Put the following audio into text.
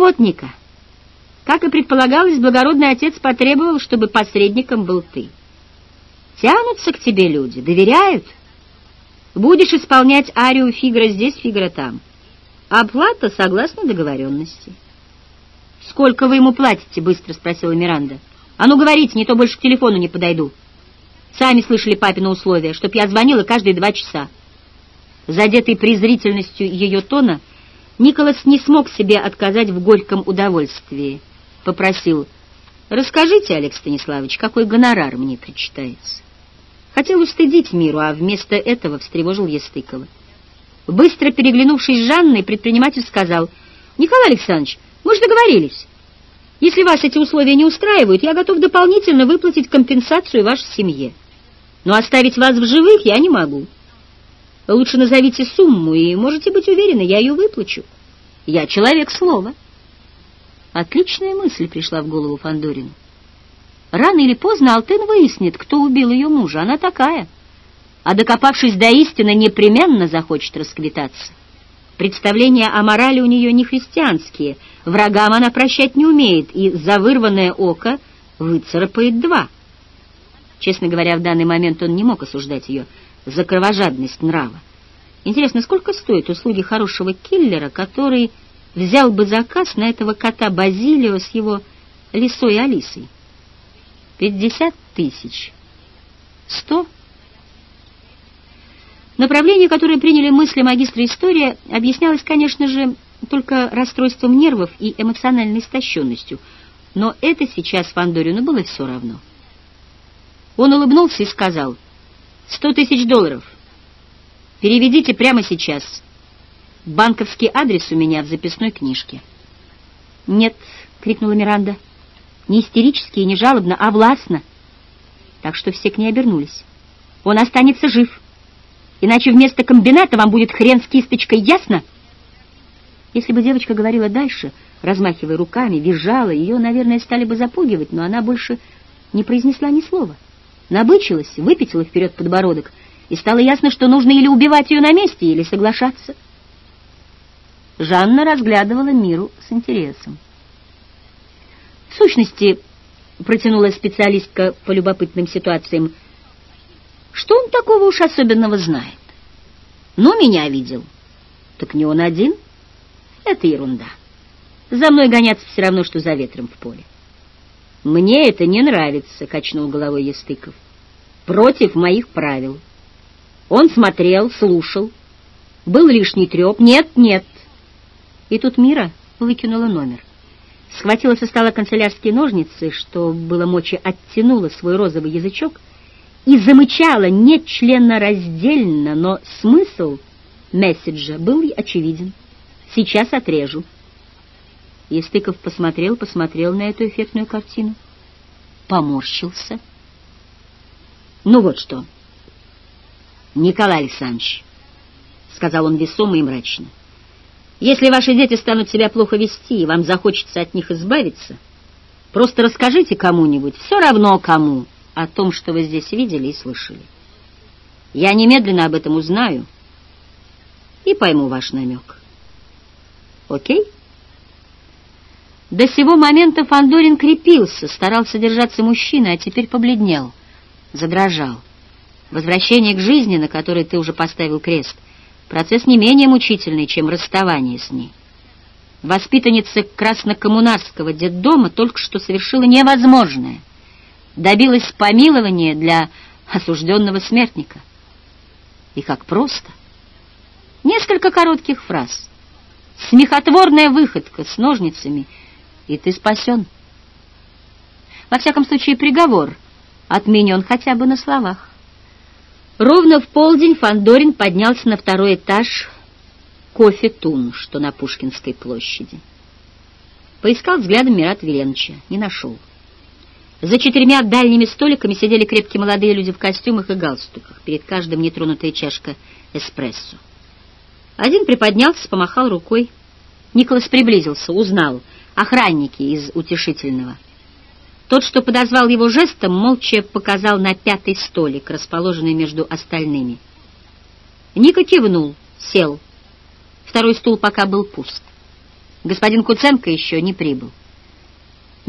вот, Ника, как и предполагалось, благородный отец потребовал, чтобы посредником был ты. Тянутся к тебе люди, доверяют. Будешь исполнять арию Фигра здесь, Фигра там. Оплата согласно договоренности. «Сколько вы ему платите?» — быстро спросила Миранда. «А ну говорите, не то больше к телефону не подойду. Сами слышали папины условия, чтоб я звонила каждые два часа». Задетый презрительностью ее тона, Николас не смог себе отказать в горьком удовольствии. Попросил, «Расскажите, Олег Станиславович, какой гонорар мне причитается?» Хотел устыдить миру, а вместо этого встревожил Естыкова. Быстро переглянувшись с Жанной, предприниматель сказал, «Николай Александрович, мы же договорились. Если вас эти условия не устраивают, я готов дополнительно выплатить компенсацию вашей семье. Но оставить вас в живых я не могу. Лучше назовите сумму, и можете быть уверены, я ее выплачу. Я человек слова». Отличная мысль пришла в голову Фандорину. Рано или поздно Алтын выяснит, кто убил ее мужа. Она такая. А докопавшись до истины, непременно захочет расквитаться. Представления о морали у нее не христианские. Врагам она прощать не умеет, и за вырванное око выцарапает два. Честно говоря, в данный момент он не мог осуждать ее за кровожадность нрава. Интересно, сколько стоят услуги хорошего киллера, который взял бы заказ на этого кота Базилио с его лисой Алисой? Пятьдесят тысяч. Сто? Направление, которое приняли мысли магистра истории, объяснялось, конечно же, только расстройством нервов и эмоциональной истощенностью, но это сейчас Фандорину было все равно. Он улыбнулся и сказал, «Сто тысяч долларов. Переведите прямо сейчас. Банковский адрес у меня в записной книжке». «Нет», — крикнула Миранда, — не истерически и не жалобно, а властно. Так что все к ней обернулись. Он останется жив. Иначе вместо комбината вам будет хрен с кисточкой, ясно? Если бы девочка говорила дальше, размахивая руками, визжала, ее, наверное, стали бы запугивать, но она больше не произнесла ни слова. Набычилась, выпятила вперед подбородок, и стало ясно, что нужно или убивать ее на месте, или соглашаться. Жанна разглядывала миру с интересом. В сущности, протянула специалистка по любопытным ситуациям, что он такого уж особенного знает? Но меня видел. Так не он один. Это ерунда. За мной гоняться все равно, что за ветром в поле. Мне это не нравится, качнул головой Естыков. Против моих правил. Он смотрел, слушал. Был лишний треп. Нет, нет. И тут Мира выкинула номер схватила со стола канцелярские ножницы, что было мочи, оттянула свой розовый язычок и замычала нечленораздельно, но смысл месседжа был очевиден. «Сейчас отрежу». Естыков посмотрел, посмотрел на эту эффектную картину, поморщился. «Ну вот что, Николай Александрович», — сказал он весомо и мрачно, — если ваши дети станут себя плохо вести, и вам захочется от них избавиться, просто расскажите кому-нибудь, все равно кому, о том, что вы здесь видели и слышали. Я немедленно об этом узнаю и пойму ваш намек. Окей? До сего момента Фандорин крепился, старался держаться мужчины, а теперь побледнел, задрожал. Возвращение к жизни, на которой ты уже поставил крест — Процесс не менее мучительный, чем расставание с ней. Воспитанница краснокоммунарского детдома только что совершила невозможное. Добилась помилования для осужденного смертника. И как просто. Несколько коротких фраз. Смехотворная выходка с ножницами, и ты спасен. Во всяком случае, приговор отменен хотя бы на словах. Ровно в полдень Фандорин поднялся на второй этаж кофе-тун, что на Пушкинской площади. Поискал взглядом Мират Веленовича, не нашел. За четырьмя дальними столиками сидели крепкие молодые люди в костюмах и галстуках, перед каждым нетронутая чашка эспрессо. Один приподнялся, помахал рукой. Николас приблизился, узнал. Охранники из утешительного — тот, что подозвал его жестом, молча показал на пятый столик, расположенный между остальными. Ника кивнул, сел. Второй стул пока был пуст. Господин Куценко еще не прибыл.